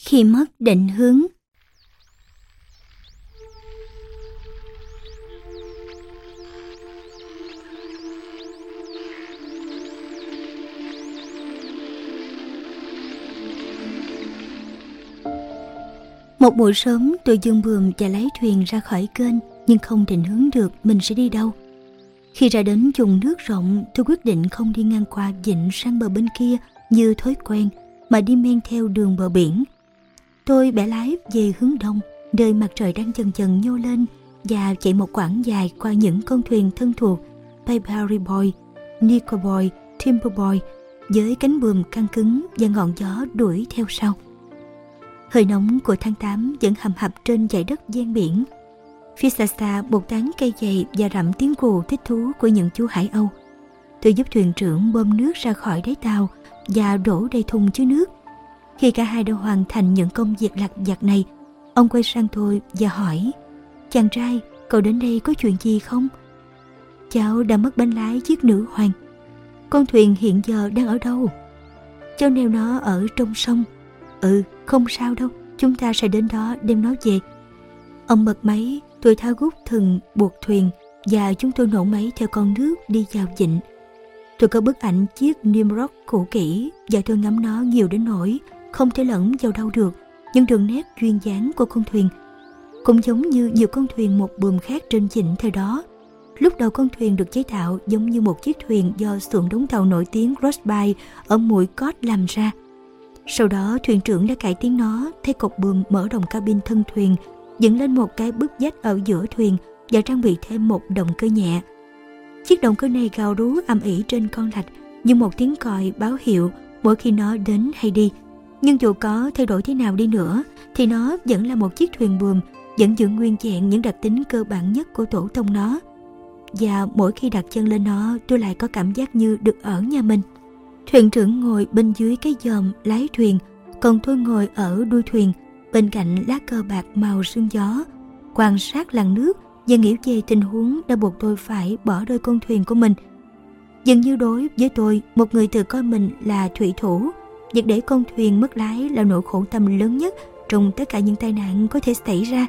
khi mất định hướng Một buổi sớm, tôi dương buồm và lấy thuyền ra khỏi kênh, nhưng không định hướng được mình sẽ đi đâu. Khi ra đến vùng nước rộng, tôi quyết định không đi ngang qua vịnh sang bờ bên kia như thói quen, mà đi men theo đường bờ biển. Tôi bẻ lái về hướng đông nơi mặt trời đang dần dần nhô lên và chạy một quãng dài qua những con thuyền thân thuộc Bayberry Boy, Nico Boy, Timber Boy với cánh buồm căng cứng và ngọn gió đuổi theo sau. Hơi nóng của tháng 8 vẫn hầm hập trên dải đất gian biển. Phía xa xa một tán cây dày và rậm tiếng cù thích thú của những chú hải âu. Tôi giúp thuyền trưởng bơm nước ra khỏi đáy tàu và đổ đầy thùng chứa nước. Khi cả hai đã hoàn thành những công việc lặt vặt này, ông quay sang tôi và hỏi Chàng trai, cậu đến đây có chuyện gì không? Cháu đã mất bánh lái chiếc nữ hoàng. Con thuyền hiện giờ đang ở đâu? Cháu neo nó ở trong sông. Ừ, không sao đâu, chúng ta sẽ đến đó đem nó về. Ông bật máy, tôi tháo gút thừng buộc thuyền và chúng tôi nổ máy theo con nước đi vào vịnh. Tôi có bức ảnh chiếc Nimrod cũ kỹ và tôi ngắm nó nhiều đến nỗi không thể lẫn vào đâu được những đường nét duyên dáng của con thuyền. Cũng giống như nhiều con thuyền một buồm khác trên chỉnh thời đó. Lúc đầu con thuyền được chế tạo giống như một chiếc thuyền do xưởng đóng tàu nổi tiếng Rossby ở mũi Cod làm ra – sau đó thuyền trưởng đã cải tiến nó thay cột buồm mở đồng cabin thân thuyền, dựng lên một cái bức vách ở giữa thuyền và trang bị thêm một động cơ nhẹ. Chiếc động cơ này gào rú âm ỉ trên con lạch như một tiếng còi báo hiệu mỗi khi nó đến hay đi. Nhưng dù có thay đổi thế nào đi nữa thì nó vẫn là một chiếc thuyền buồm vẫn giữ nguyên vẹn những đặc tính cơ bản nhất của tổ tông nó. Và mỗi khi đặt chân lên nó tôi lại có cảm giác như được ở nhà mình. Thuyền trưởng ngồi bên dưới cái dòm lái thuyền, còn tôi ngồi ở đuôi thuyền, bên cạnh lá cờ bạc màu sương gió, quan sát làn nước và nghĩ về tình huống đã buộc tôi phải bỏ đôi con thuyền của mình. Dường như đối với tôi, một người tự coi mình là thủy thủ, việc để con thuyền mất lái là nỗi khổ tâm lớn nhất trong tất cả những tai nạn có thể xảy ra.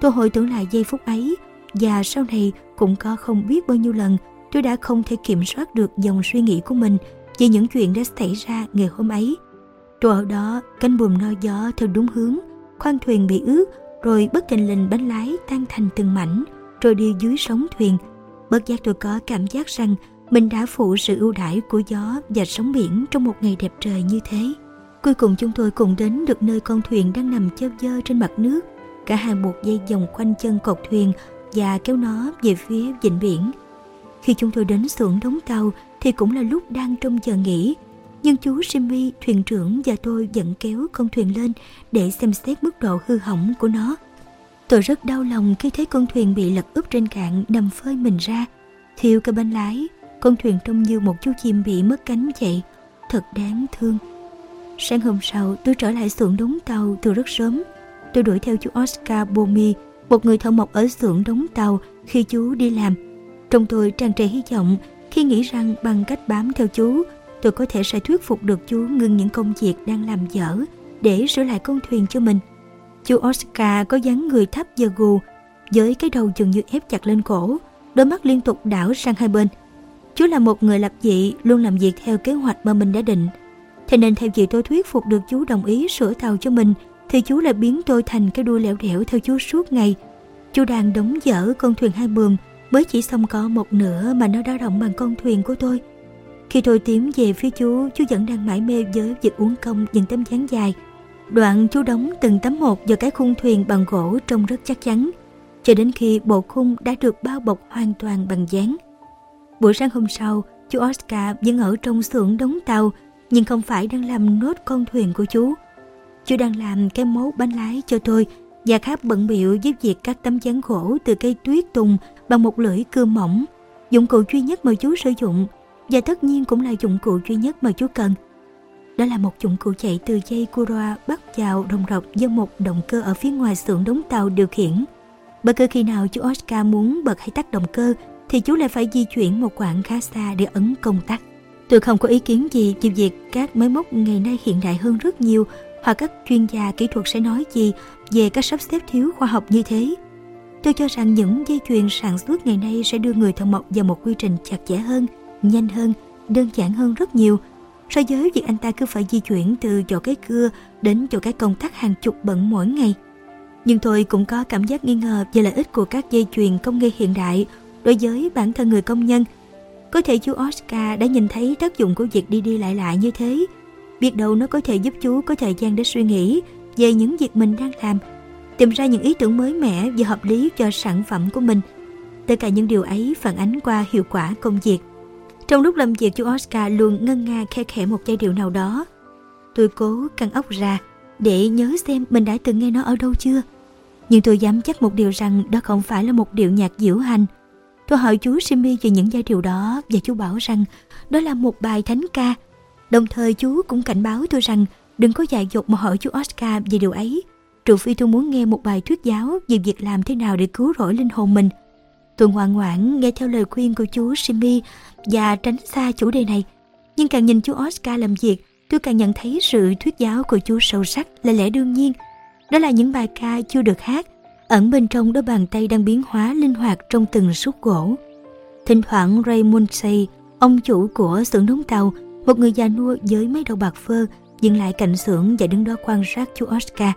Tôi hồi tưởng lại giây phút ấy và sau này cũng có không biết bao nhiêu lần tôi đã không thể kiểm soát được dòng suy nghĩ của mình vì những chuyện đã xảy ra ngày hôm ấy. Tôi ở đó, cánh buồm no gió theo đúng hướng, khoang thuyền bị ướt, rồi bất thình lình bánh lái tan thành từng mảnh, rồi đi dưới sóng thuyền. Bất giác tôi có cảm giác rằng mình đã phụ sự ưu đãi của gió và sóng biển trong một ngày đẹp trời như thế. Cuối cùng chúng tôi cùng đến được nơi con thuyền đang nằm chơ dơ trên mặt nước. Cả hai buộc dây vòng quanh chân cột thuyền và kéo nó về phía vịnh biển. Khi chúng tôi đến xưởng đóng tàu thì cũng là lúc đang trong giờ nghỉ. Nhưng chú Jimmy, thuyền trưởng và tôi vẫn kéo con thuyền lên để xem xét mức độ hư hỏng của nó. Tôi rất đau lòng khi thấy con thuyền bị lật úp trên cạn nằm phơi mình ra. Thiếu cả bên lái, con thuyền trông như một chú chim bị mất cánh vậy. Thật đáng thương. Sáng hôm sau, tôi trở lại xưởng đóng tàu từ rất sớm. Tôi đuổi theo chú Oscar Bomi, một người thợ mộc ở xưởng đóng tàu khi chú đi làm. Trong tôi tràn trề hy vọng khi nghĩ rằng bằng cách bám theo chú, tôi có thể sẽ thuyết phục được chú ngừng những công việc đang làm dở để sửa lại con thuyền cho mình. Chú Oscar có dáng người thấp và gù, với cái đầu dường như ép chặt lên cổ, đôi mắt liên tục đảo sang hai bên. Chú là một người lập dị, luôn làm việc theo kế hoạch mà mình đã định. Thế nên theo gì tôi thuyết phục được chú đồng ý sửa tàu cho mình, thì chú lại biến tôi thành cái đuôi lẻo đẻo theo chú suốt ngày. Chú đang đóng dở con thuyền hai buồm, Mới chỉ xong có một nửa mà nó đã động bằng con thuyền của tôi. Khi tôi tiến về phía chú, chú vẫn đang mải mê với việc uống công những tấm dáng dài. Đoạn chú đóng từng tấm một vào cái khung thuyền bằng gỗ trông rất chắc chắn, cho đến khi bộ khung đã được bao bọc hoàn toàn bằng dáng. Buổi sáng hôm sau, chú Oscar vẫn ở trong xưởng đóng tàu, nhưng không phải đang làm nốt con thuyền của chú. Chú đang làm cái mố bánh lái cho tôi và khác bận biệu giúp việc cắt tấm chắn gỗ từ cây tuyết tùng bằng một lưỡi cưa mỏng, dụng cụ duy nhất mà chú sử dụng và tất nhiên cũng là dụng cụ duy nhất mà chú cần. Đó là một dụng cụ chạy từ dây Kuroa bắt vào đồng rọc do một động cơ ở phía ngoài xưởng đóng tàu điều khiển. Bất cứ khi nào chú Oscar muốn bật hay tắt động cơ thì chú lại phải di chuyển một quãng khá xa để ấn công tắc. Tôi không có ý kiến gì về việc các máy móc ngày nay hiện đại hơn rất nhiều hoặc các chuyên gia kỹ thuật sẽ nói gì về các sắp xếp thiếu khoa học như thế. Tôi cho rằng những dây chuyền sản xuất ngày nay sẽ đưa người thợ mộc vào một quy trình chặt chẽ hơn, nhanh hơn, đơn giản hơn rất nhiều so với việc anh ta cứ phải di chuyển từ chỗ cái cưa đến chỗ cái công tắc hàng chục bận mỗi ngày. Nhưng tôi cũng có cảm giác nghi ngờ về lợi ích của các dây chuyền công nghệ hiện đại đối với bản thân người công nhân. Có thể chú Oscar đã nhìn thấy tác dụng của việc đi đi lại lại như thế. Biết đâu nó có thể giúp chú có thời gian để suy nghĩ về những việc mình đang làm, tìm ra những ý tưởng mới mẻ và hợp lý cho sản phẩm của mình. Tất cả những điều ấy phản ánh qua hiệu quả công việc. Trong lúc làm việc, chú Oscar luôn ngân nga khe khẽ một giai điệu nào đó. Tôi cố căng óc ra để nhớ xem mình đã từng nghe nó ở đâu chưa. Nhưng tôi dám chắc một điều rằng đó không phải là một điệu nhạc diễu hành. Tôi hỏi chú Simi về những giai điệu đó và chú bảo rằng đó là một bài thánh ca. Đồng thời chú cũng cảnh báo tôi rằng đừng có dại dột mà hỏi chú Oscar về điều ấy. Trừ phi tôi muốn nghe một bài thuyết giáo về việc làm thế nào để cứu rỗi linh hồn mình. Tôi ngoan ngoãn nghe theo lời khuyên của chú Simi và tránh xa chủ đề này. Nhưng càng nhìn chú Oscar làm việc, tôi càng nhận thấy sự thuyết giáo của chú sâu sắc là lẽ đương nhiên. Đó là những bài ca chưa được hát, ẩn bên trong đôi bàn tay đang biến hóa linh hoạt trong từng xúc gỗ. Thỉnh thoảng Ray Munsey, ông chủ của xưởng đóng tàu, một người già nua với mấy đầu bạc phơ, dừng lại cạnh xưởng và đứng đó quan sát chú Oscar.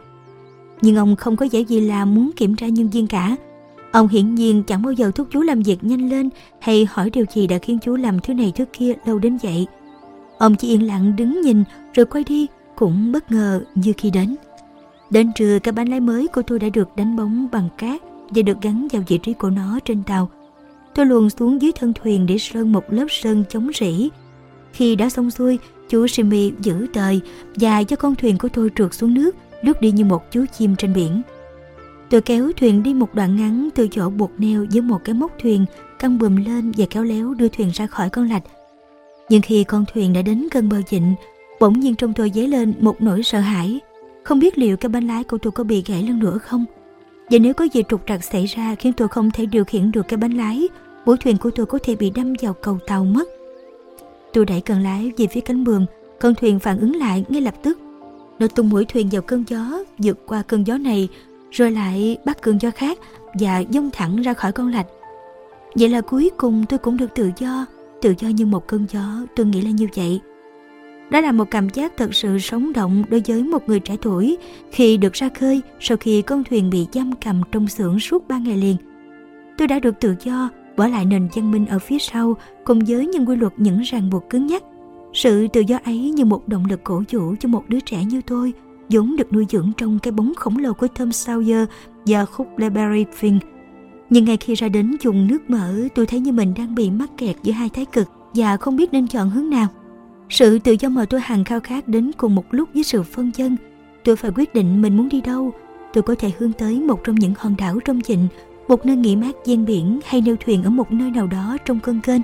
Nhưng ông không có vẻ gì là muốn kiểm tra nhân viên cả. Ông hiển nhiên chẳng bao giờ thúc chú làm việc nhanh lên hay hỏi điều gì đã khiến chú làm thứ này thứ kia lâu đến vậy. Ông chỉ yên lặng đứng nhìn rồi quay đi cũng bất ngờ như khi đến. Đến trưa cái bánh lái mới của tôi đã được đánh bóng bằng cát và được gắn vào vị trí của nó trên tàu. Tôi luồn xuống dưới thân thuyền để sơn một lớp sơn chống rỉ. Khi đã xong xuôi, chú Simi giữ tời và cho con thuyền của tôi trượt xuống nước, lướt đi như một chú chim trên biển. Tôi kéo thuyền đi một đoạn ngắn từ chỗ buộc neo với một cái móc thuyền căng bùm lên và kéo léo đưa thuyền ra khỏi con lạch. Nhưng khi con thuyền đã đến gần bờ vịnh, bỗng nhiên trong tôi dấy lên một nỗi sợ hãi. Không biết liệu cái bánh lái của tôi có bị gãy lần nữa không? Và nếu có gì trục trặc xảy ra khiến tôi không thể điều khiển được cái bánh lái, mũi thuyền của tôi có thể bị đâm vào cầu tàu mất. Tôi đẩy cần lái về phía cánh buồm, con thuyền phản ứng lại ngay lập tức. Nó tung mũi thuyền vào cơn gió, vượt qua cơn gió này, rồi lại bắt cơn gió khác và dông thẳng ra khỏi con lạch. Vậy là cuối cùng tôi cũng được tự do, tự do như một cơn gió, tôi nghĩ là như vậy. Đó là một cảm giác thật sự sống động đối với một người trẻ tuổi khi được ra khơi sau khi con thuyền bị giam cầm trong xưởng suốt ba ngày liền. Tôi đã được tự do, bỏ lại nền văn minh ở phía sau cùng với những quy luật những ràng buộc cứng nhắc. Sự tự do ấy như một động lực cổ vũ cho một đứa trẻ như tôi, vốn được nuôi dưỡng trong cái bóng khổng lồ của Tom Sawyer và khúc Leberry Finn. Nhưng ngay khi ra đến dùng nước mở, tôi thấy như mình đang bị mắc kẹt giữa hai thái cực và không biết nên chọn hướng nào. Sự tự do mà tôi hằng khao khát đến cùng một lúc với sự phân chân. Tôi phải quyết định mình muốn đi đâu. Tôi có thể hướng tới một trong những hòn đảo trong vịnh, một nơi nghỉ mát gian biển hay neo thuyền ở một nơi nào đó trong cơn kênh.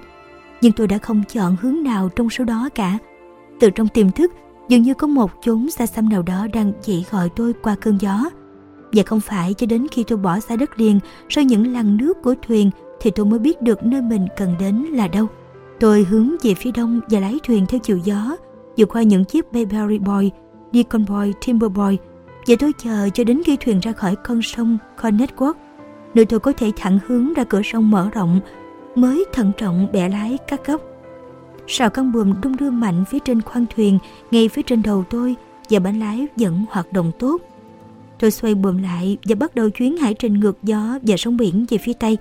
Nhưng tôi đã không chọn hướng nào trong số đó cả. Từ trong tiềm thức, dường như có một chốn xa xăm nào đó đang chỉ gọi tôi qua cơn gió. Và không phải cho đến khi tôi bỏ xa đất liền sau những lằn nước của thuyền thì tôi mới biết được nơi mình cần đến là đâu. Tôi hướng về phía đông và lái thuyền theo chiều gió, vượt qua những chiếc Bayberry Boy, Deacon Boy, Timber Boy và tôi chờ cho đến khi thuyền ra khỏi con sông Connecticut, nơi tôi có thể thẳng hướng ra cửa sông mở rộng, mới thận trọng bẻ lái các góc. Sào con buồm đung đưa mạnh phía trên khoang thuyền, ngay phía trên đầu tôi và bánh lái vẫn hoạt động tốt. Tôi xoay buồm lại và bắt đầu chuyến hải trình ngược gió và sông biển về phía tây.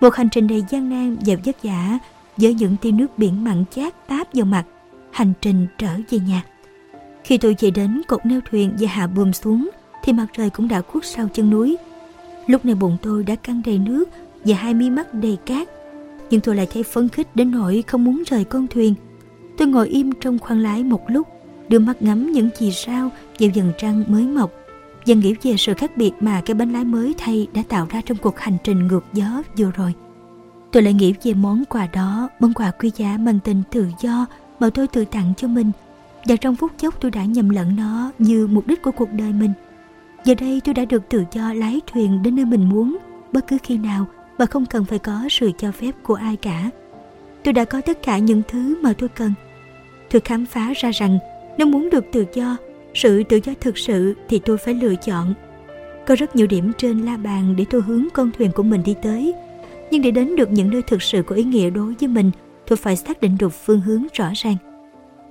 Một hành trình đầy gian nan và vất vả với những tia nước biển mặn chát táp vào mặt, hành trình trở về nhà. Khi tôi chạy đến cột neo thuyền và hạ buồm xuống, thì mặt trời cũng đã khuất sau chân núi. Lúc này bụng tôi đã căng đầy nước và hai mi mắt đầy cát. Nhưng tôi lại thấy phấn khích đến nỗi không muốn rời con thuyền. Tôi ngồi im trong khoang lái một lúc, đưa mắt ngắm những vì sao vào dần trăng mới mọc và nghĩ về sự khác biệt mà cái bánh lái mới thay đã tạo ra trong cuộc hành trình ngược gió vừa rồi. Tôi lại nghĩ về món quà đó, món quà quý giá mang tình tự do mà tôi tự tặng cho mình. Và trong phút chốc tôi đã nhầm lẫn nó như mục đích của cuộc đời mình. Giờ đây tôi đã được tự do lái thuyền đến nơi mình muốn, bất cứ khi nào và không cần phải có sự cho phép của ai cả. Tôi đã có tất cả những thứ mà tôi cần. Tôi khám phá ra rằng nếu muốn được tự do, sự tự do thực sự thì tôi phải lựa chọn. Có rất nhiều điểm trên la bàn để tôi hướng con thuyền của mình đi tới. Nhưng để đến được những nơi thực sự có ý nghĩa đối với mình, tôi phải xác định được phương hướng rõ ràng.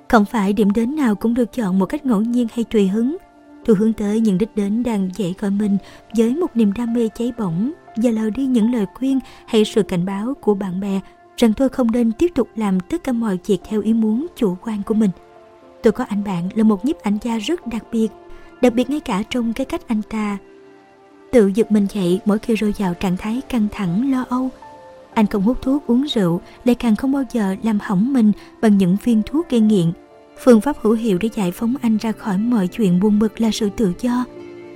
Không phải điểm đến nào cũng được chọn một cách ngẫu nhiên hay tùy hứng. Tôi hướng tới những đích đến đang dậy gọi mình với một niềm đam mê cháy bỏng và lờ đi những lời khuyên hay sự cảnh báo của bạn bè rằng tôi không nên tiếp tục làm tất cả mọi việc theo ý muốn chủ quan của mình. Tôi có anh bạn là một nhiếp ảnh gia rất đặc biệt, đặc biệt ngay cả trong cái cách anh ta tự giật mình dậy mỗi khi rơi vào trạng thái căng thẳng lo âu. Anh không hút thuốc uống rượu, lại càng không bao giờ làm hỏng mình bằng những viên thuốc gây nghiện. Phương pháp hữu hiệu để giải phóng anh ra khỏi mọi chuyện buồn bực là sự tự do.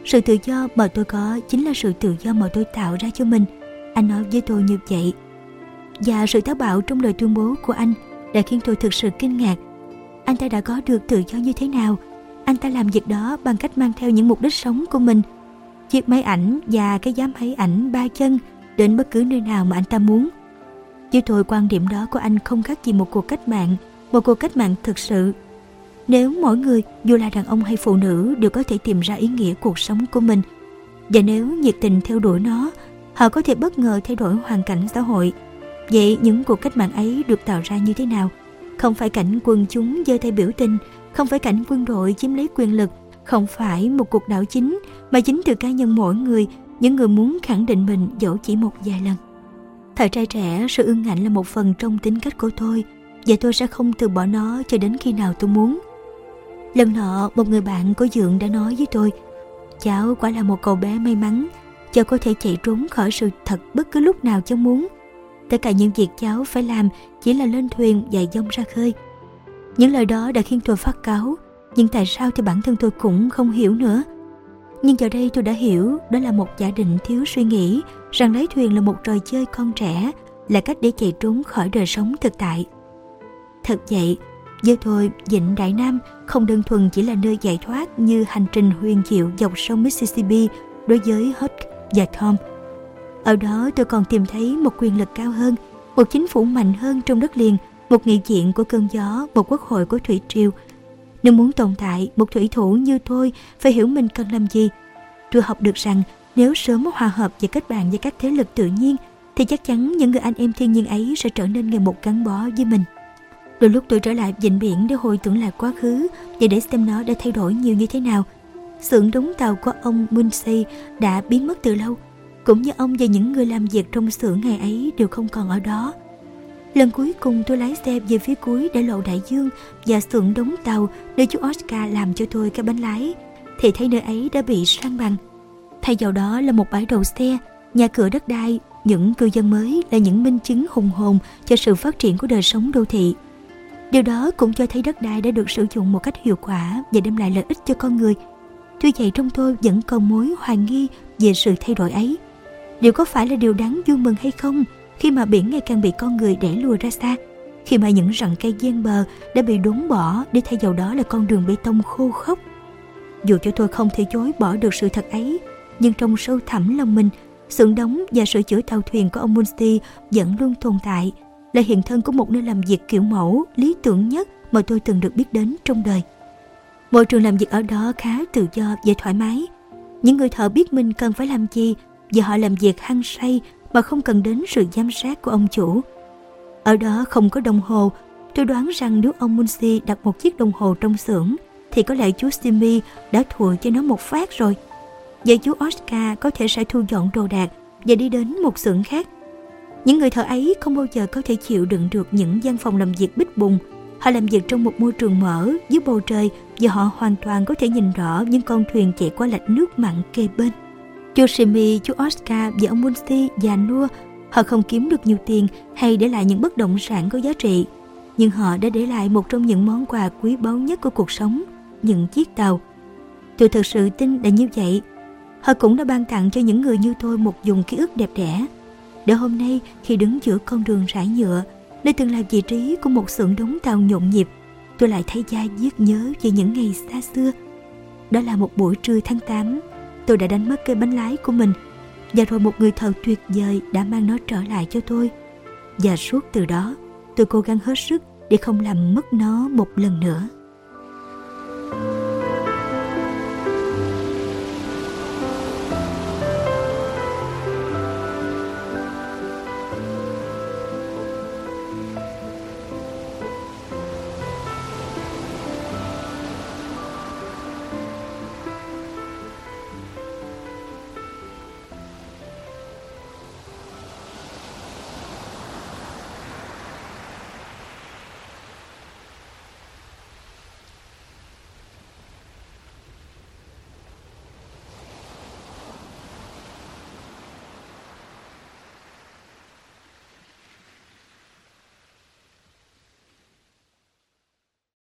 Sự tự do mà tôi có chính là sự tự do mà tôi tạo ra cho mình. Anh nói với tôi như vậy. Và sự táo bạo trong lời tuyên bố của anh đã khiến tôi thực sự kinh ngạc. Anh ta đã có được tự do như thế nào? Anh ta làm việc đó bằng cách mang theo những mục đích sống của mình. Chiếc máy ảnh và cái giám máy ảnh ba chân đến bất cứ nơi nào mà anh ta muốn. Chứ thôi quan điểm đó của anh không khác gì một cuộc cách mạng, một cuộc cách mạng thực sự. Nếu mỗi người, dù là đàn ông hay phụ nữ, đều có thể tìm ra ý nghĩa cuộc sống của mình, và nếu nhiệt tình theo đuổi nó, họ có thể bất ngờ thay đổi hoàn cảnh xã hội Vậy những cuộc cách mạng ấy được tạo ra như thế nào? Không phải cảnh quân chúng giơ tay biểu tình, không phải cảnh quân đội chiếm lấy quyền lực, không phải một cuộc đảo chính, mà chính từ cá nhân mỗi người, những người muốn khẳng định mình dẫu chỉ một vài lần. Thời trai trẻ, sự ương ngạnh là một phần trong tính cách của tôi, và tôi sẽ không từ bỏ nó cho đến khi nào tôi muốn. Lần nọ, một người bạn của Dượng đã nói với tôi, cháu quả là một cậu bé may mắn, cháu có thể chạy trốn khỏi sự thật bất cứ lúc nào cháu muốn. Tất cả những việc cháu phải làm chỉ là lên thuyền và dông ra khơi. Những lời đó đã khiến tôi phát cáo, nhưng tại sao thì bản thân tôi cũng không hiểu nữa. Nhưng giờ đây tôi đã hiểu đó là một giả định thiếu suy nghĩ rằng lấy thuyền là một trò chơi con trẻ, là cách để chạy trốn khỏi đời sống thực tại. Thật vậy, với tôi, Vịnh Đại Nam không đơn thuần chỉ là nơi giải thoát như hành trình huyền diệu dọc sông Mississippi đối với Huck và Tom – ở đó tôi còn tìm thấy một quyền lực cao hơn, một chính phủ mạnh hơn trong đất liền, một nghị viện của cơn gió, một quốc hội của thủy triều. Nếu muốn tồn tại, một thủy thủ như tôi phải hiểu mình cần làm gì. Tôi học được rằng nếu sớm hòa hợp và kết bạn với các thế lực tự nhiên thì chắc chắn những người anh em thiên nhiên ấy sẽ trở nên ngày một gắn bó với mình. Đôi lúc tôi trở lại vịnh biển để hồi tưởng lại quá khứ và để xem nó đã thay đổi nhiều như thế nào. Xưởng đóng tàu của ông Munsey đã biến mất từ lâu cũng như ông và những người làm việc trong xưởng ngày ấy đều không còn ở đó. Lần cuối cùng tôi lái xe về phía cuối để lộ đại dương và xưởng đóng tàu nơi chú Oscar làm cho tôi cái bánh lái, thì thấy nơi ấy đã bị san bằng. Thay vào đó là một bãi đậu xe, nhà cửa đất đai, những cư dân mới là những minh chứng hùng hồn cho sự phát triển của đời sống đô thị. Điều đó cũng cho thấy đất đai đã được sử dụng một cách hiệu quả và đem lại lợi ích cho con người. Tuy vậy trong tôi vẫn còn mối hoài nghi về sự thay đổi ấy liệu có phải là điều đáng vui mừng hay không khi mà biển ngày càng bị con người đẩy lùi ra xa, khi mà những rặng cây gian bờ đã bị đốn bỏ để thay vào đó là con đường bê tông khô khốc. Dù cho tôi không thể chối bỏ được sự thật ấy, nhưng trong sâu thẳm lòng mình xưởng đóng và sửa chữa tàu thuyền của ông Munsti vẫn luôn tồn tại, là hiện thân của một nơi làm việc kiểu mẫu, lý tưởng nhất mà tôi từng được biết đến trong đời. Môi trường làm việc ở đó khá tự do và thoải mái. Những người thợ biết mình cần phải làm gì và họ làm việc hăng say mà không cần đến sự giám sát của ông chủ. Ở đó không có đồng hồ, tôi đoán rằng nếu ông Munsi đặt một chiếc đồng hồ trong xưởng thì có lẽ chú Simi đã thua cho nó một phát rồi. Vậy chú Oscar có thể sẽ thu dọn đồ đạc và đi đến một xưởng khác. Những người thợ ấy không bao giờ có thể chịu đựng được những gian phòng làm việc bích bùng. Họ làm việc trong một môi trường mở dưới bầu trời và họ hoàn toàn có thể nhìn rõ những con thuyền chạy qua lạch nước mặn kề bên. Chú Simi, chú Oscar và ông Munsi già nua, họ không kiếm được nhiều tiền hay để lại những bất động sản có giá trị, nhưng họ đã để lại một trong những món quà quý báu nhất của cuộc sống, những chiếc tàu. Tôi thật sự tin là như vậy. Họ cũng đã ban tặng cho những người như tôi một dùng ký ức đẹp đẽ. Để hôm nay khi đứng giữa con đường rải nhựa, nơi từng là vị trí của một xưởng đóng tàu nhộn nhịp, tôi lại thấy da giết nhớ về những ngày xa xưa. Đó là một buổi trưa tháng 8 tôi đã đánh mất cây bánh lái của mình. Và rồi một người thợ tuyệt vời đã mang nó trở lại cho tôi. Và suốt từ đó, tôi cố gắng hết sức để không làm mất nó một lần nữa.